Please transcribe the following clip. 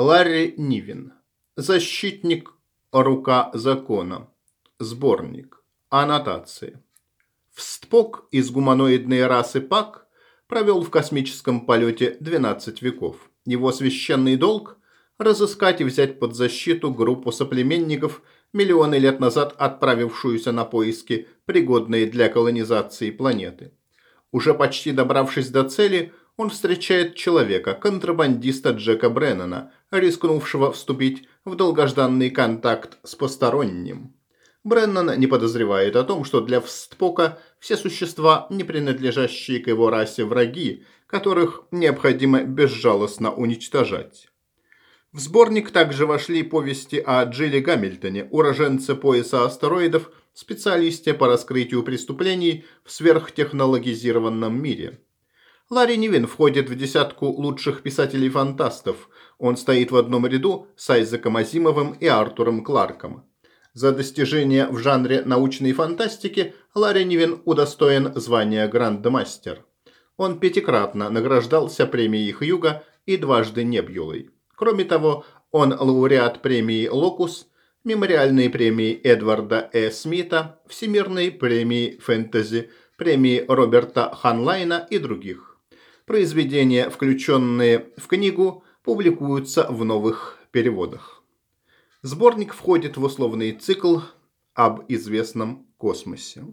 Ларри Нивин. Защитник Рука закона. Сборник. Аннотации. Встпок из гуманоидной расы Пак провел в космическом полете 12 веков. Его священный долг – разыскать и взять под защиту группу соплеменников, миллионы лет назад отправившуюся на поиски, пригодные для колонизации планеты. Уже почти добравшись до цели, он встречает человека, контрабандиста Джека Бреннана, рискнувшего вступить в долгожданный контакт с посторонним. Бреннан не подозревает о том, что для Встпока все существа, не принадлежащие к его расе враги, которых необходимо безжалостно уничтожать. В сборник также вошли повести о Джилли Гамильтоне, уроженце пояса астероидов, специалисте по раскрытию преступлений в сверхтехнологизированном мире. Ларри Нивен входит в десятку лучших писателей-фантастов. Он стоит в одном ряду с Айзеком Азимовым и Артуром Кларком. За достижения в жанре научной фантастики Ларри Нивен удостоен звания Грандмастер. Он пятикратно награждался премией Хьюга и дважды Небьюлой. Кроме того, он лауреат премии «Локус», мемориальной премии Эдварда Э. Смита, Всемирной премии «Фэнтези», премии Роберта Ханлайна и других. Произведения, включенные в книгу, публикуются в новых переводах. Сборник входит в условный цикл об известном космосе.